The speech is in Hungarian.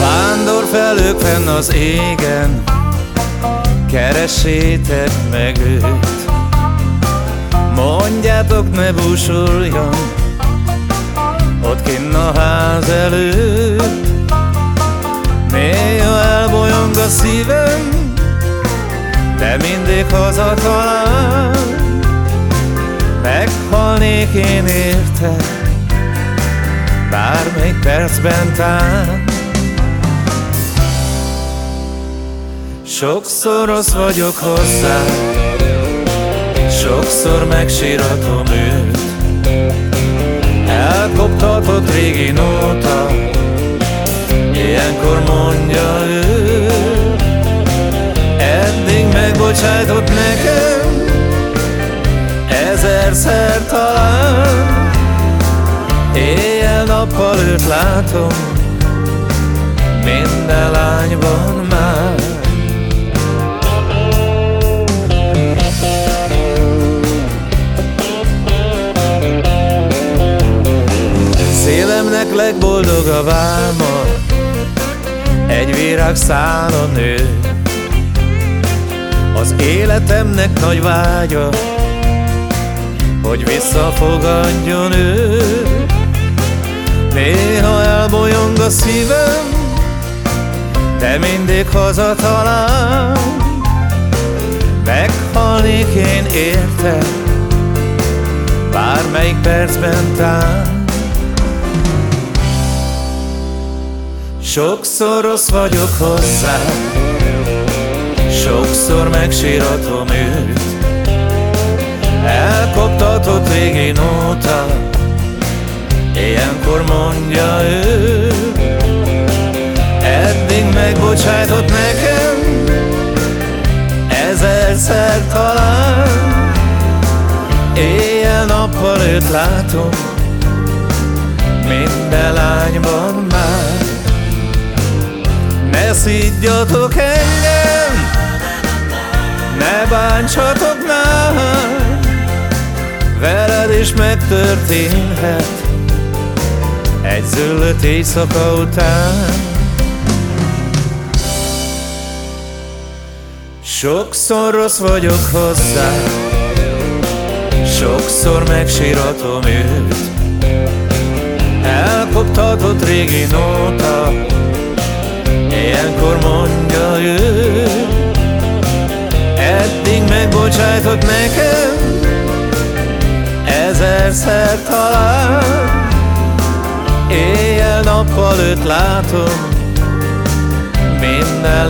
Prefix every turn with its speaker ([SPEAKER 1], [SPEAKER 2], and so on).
[SPEAKER 1] Vándor felők fenn az égen Keresétek meg őt. Mondjátok ne búsuljon Ott kinn a ház előtt. Néha elbolyong a szívem De mindig haza talál Meghalnék én érte Bármelyik percben tán. Sokszor rossz vagyok hozzá Sokszor megsíratom őt. Elkoptatott régi nóta megbocsájtott nekem Ezerszer talán. Éjjel-nappal őt látom Minden lányban már. Szélemnek legboldogabb álma Egy virág szálon nő Az életemnek nagy vágya Hogy visszafogadjon ő. Néha elbolyong a szívem De mindig hazatalál. Meghalnék én érte Bármelyik percben tán Sokszor rossz vagyok hozzá Sokszor megsíratom őt. Elkoptatott régi nóta. Ilyenkor mondja ő Eddig megbocsájtott nekem Ezerszer talán. Éjjel-nappal őt látom Minden lányban már. Ne szídjatok engem, ne bántsatok már, veled is megtörténhet. Egy zöllött éjszaka után. Sokszor rossz vagyok hozzá, sokszor megsíratom őt, elkoptatott régi nóta, Ilyenkor mondja ő megbocsájtott nekem. Ezerszer talán Éjjel-nappal őt látom. Minden